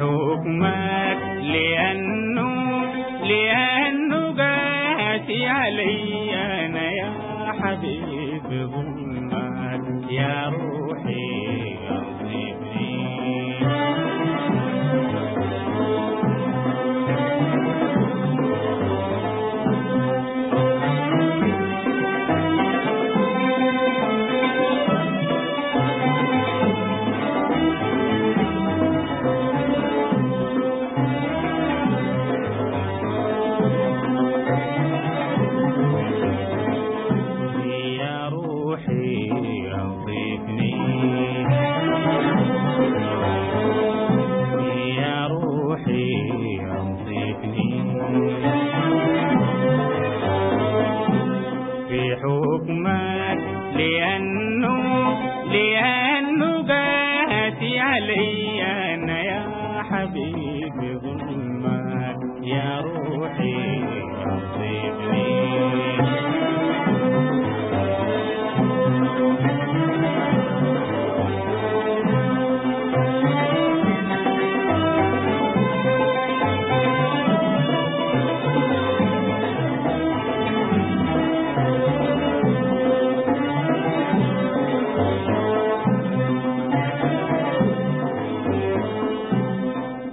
Oh mind.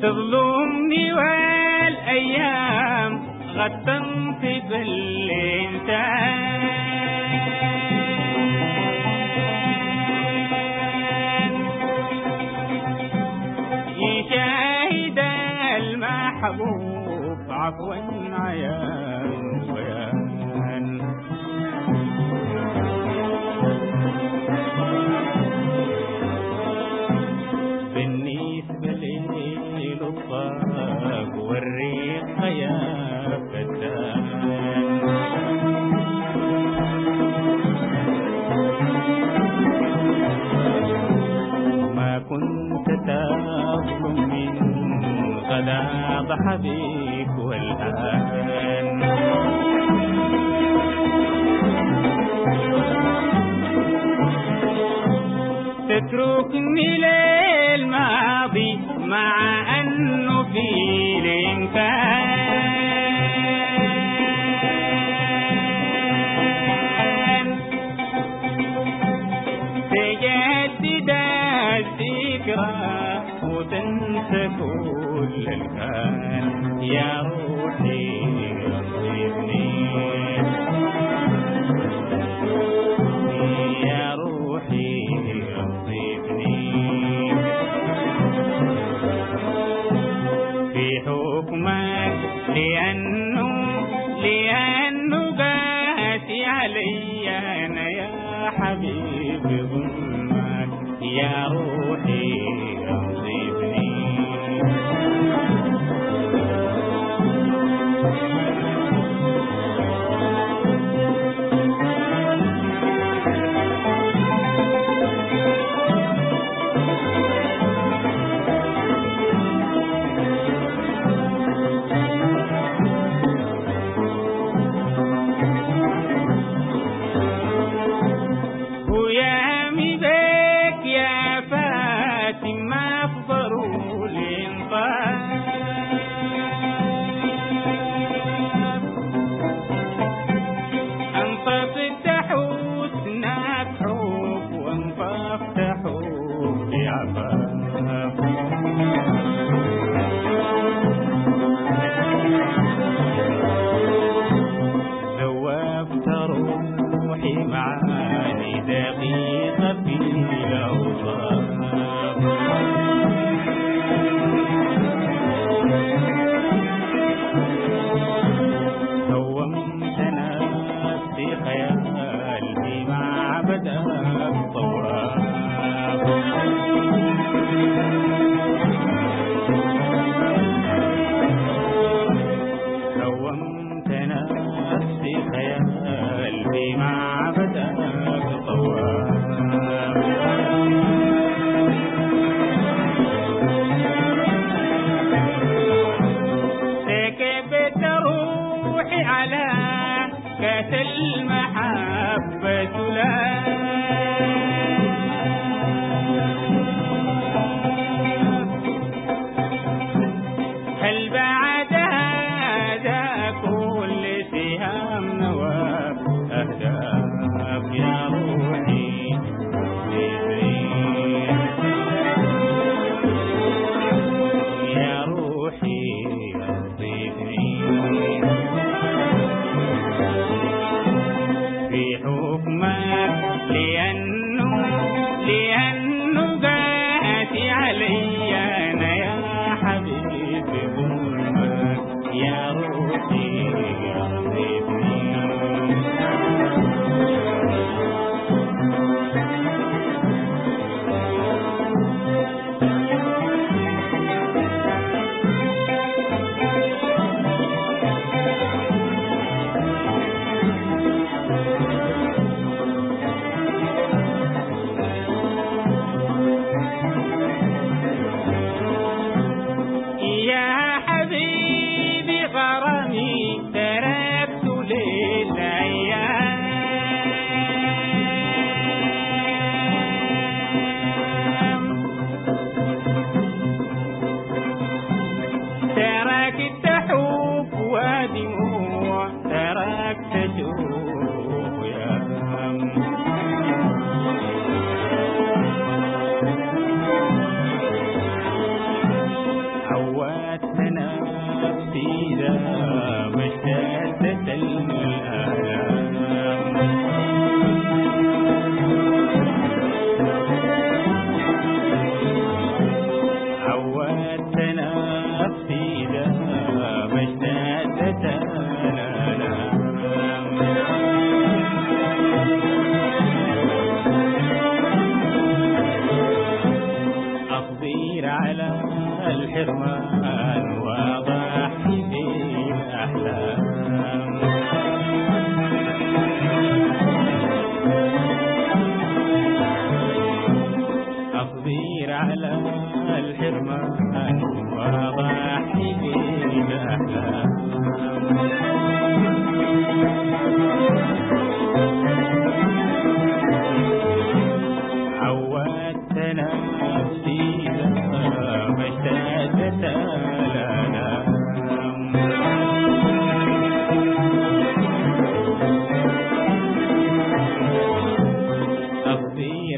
تظلمني والأيام غتنقي بالإنسان يشاهد المحبوب عفوا عيان ويا بيك والآن. تتركني للماضي مع أنه في الإمكان تجدد الذكرى تنسى كل الحال يا روحي رضيتني يا روحي في حكمك لأنه لأنه أنا يا يا روحي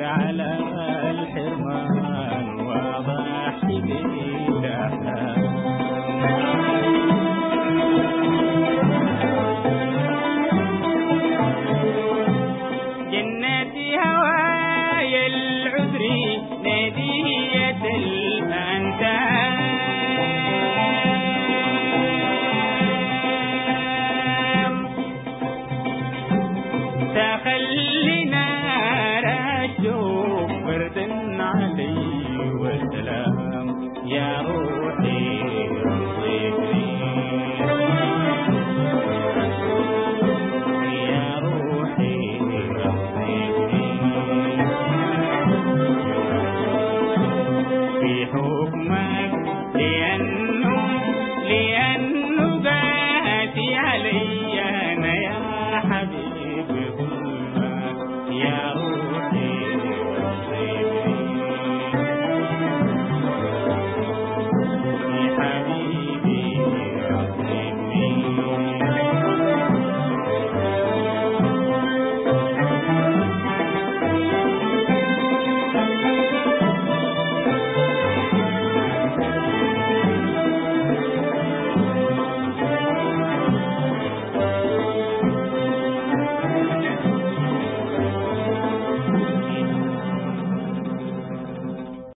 على أحد